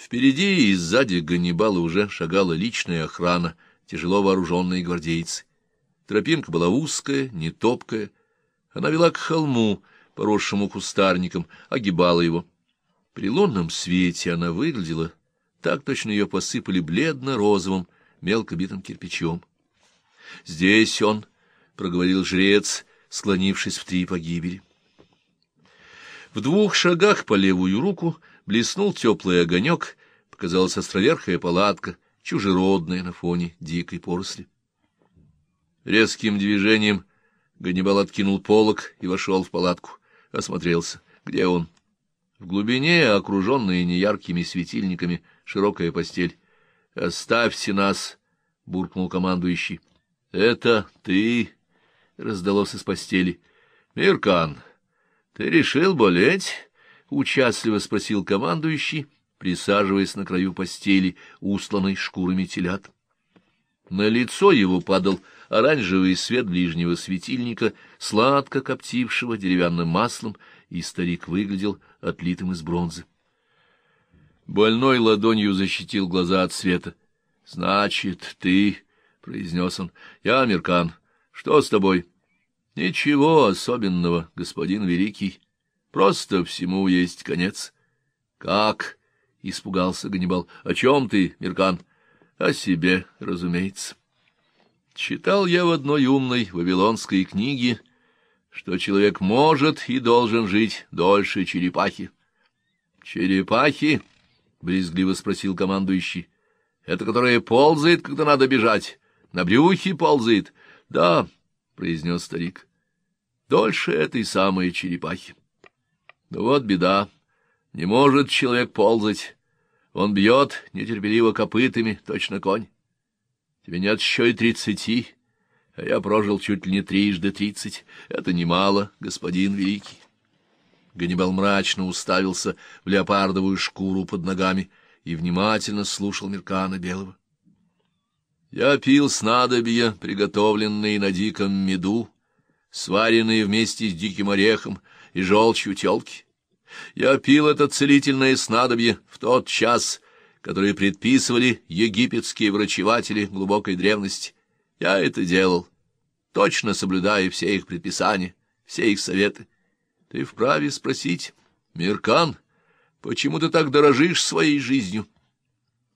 Впереди и сзади Ганнибала уже шагала личная охрана, тяжело вооруженные гвардейцы. Тропинка была узкая, не топкая. Она вела к холму, поросшему кустарником, огибала его. При лунном свете она выглядела, так точно ее посыпали бледно-розовым, мелко битым кирпичом. — Здесь он, — проговорил жрец, склонившись в три погибели. В двух шагах по левую руку блеснул теплый огонек, показалась островерхая палатка, чужеродная на фоне дикой поросли. Резким движением Ганнибал откинул полог и вошел в палатку, осмотрелся. Где он? В глубине, окруженная неяркими светильниками, широкая постель. — Оставьте нас! — буркнул командующий. — Это ты! — раздалось из постели. — Миркан! — ты решил болеть? — участливо спросил командующий, присаживаясь на краю постели, устланной шкурами телят. На лицо его падал оранжевый свет ближнего светильника, сладко коптившего деревянным маслом, и старик выглядел отлитым из бронзы. Больной ладонью защитил глаза от света. — Значит, ты, — произнес он, — я Амиркан. Что с тобой? — Ничего особенного, господин Великий. Просто всему есть конец. Как? — испугался Ганнибал. — О чем ты, Миркан? — О себе, разумеется. Читал я в одной умной вавилонской книге, что человек может и должен жить дольше черепахи. — Черепахи? — брезгливо спросил командующий. — Это которая ползает, когда надо бежать. На брюхе ползает. — Да, — произнес старик. — Дольше этой самой черепахи. Но вот беда. Не может человек ползать. Он бьет нетерпеливо копытами, точно конь. Тебе нет еще и тридцати, а я прожил чуть ли не трижды тридцать. Это немало, господин великий. Ганнибал мрачно уставился в леопардовую шкуру под ногами и внимательно слушал Меркана Белого. Я пил снадобья, приготовленные на диком меду, сваренные вместе с диким орехом и желчью телки. Я пил это целительное снадобье в тот час, который предписывали египетские врачеватели глубокой древности. Я это делал, точно соблюдая все их предписания, все их советы. Ты вправе спросить, Миркан, почему ты так дорожишь своей жизнью?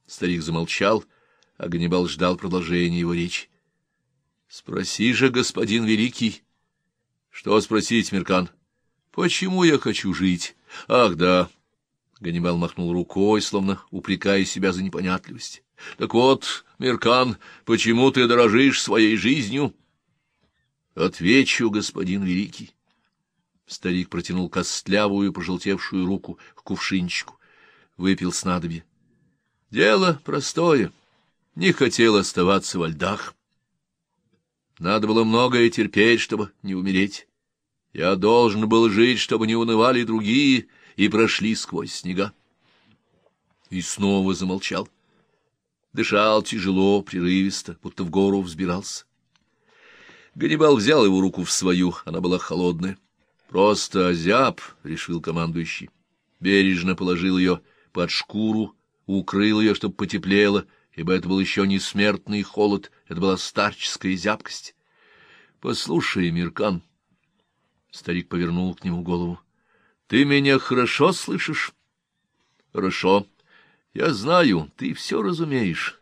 Старик замолчал, — а Ганнибал ждал продолжения его речи. — Спроси же, господин Великий. — Что спросить, Меркан? — Почему я хочу жить? — Ах, да. Ганнибал махнул рукой, словно упрекая себя за непонятливость. — Так вот, Меркан, почему ты дорожишь своей жизнью? — Отвечу, господин Великий. Старик протянул костлявую, пожелтевшую руку к кувшинчику. Выпил снадобье. — Дело простое. — не хотел оставаться во льдах. Надо было многое терпеть, чтобы не умереть. Я должен был жить, чтобы не унывали другие и прошли сквозь снега. И снова замолчал. Дышал тяжело, прерывисто, будто в гору взбирался. Ганнибал взял его руку в свою, она была холодная. «Просто озяб», — решил командующий. Бережно положил ее под шкуру, укрыл ее, чтобы потеплело, ибо это был еще не смертный холод, это была старческая зябкость. — Послушай, Миркан, — старик повернул к нему голову, — ты меня хорошо слышишь? — Хорошо. Я знаю, ты все разумеешь.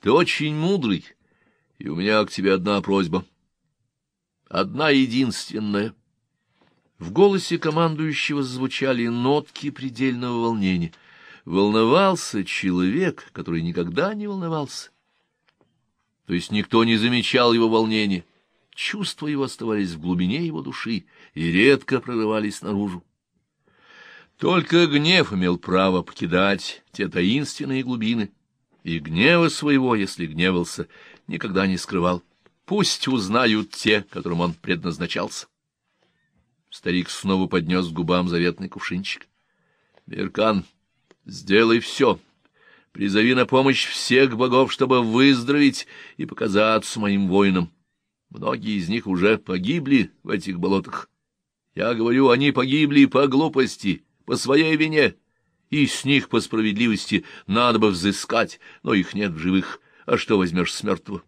Ты очень мудрый, и у меня к тебе одна просьба. Одна единственная. В голосе командующего звучали нотки предельного волнения — волновался человек, который никогда не волновался. То есть никто не замечал его волнения, чувства его оставались в глубине его души и редко прорывались наружу. Только гнев имел право покидать те таинственные глубины, и гнева своего, если гневался, никогда не скрывал. Пусть узнают те, которым он предназначался. Старик снова поднес к губам заветный кувшинчик. — Беркан, Сделай все. Призови на помощь всех богов, чтобы выздороветь и показаться моим воинам. Многие из них уже погибли в этих болотах. Я говорю, они погибли по глупости, по своей вине, и с них, по справедливости, надо бы взыскать, но их нет в живых, а что возьмешь с мертвого?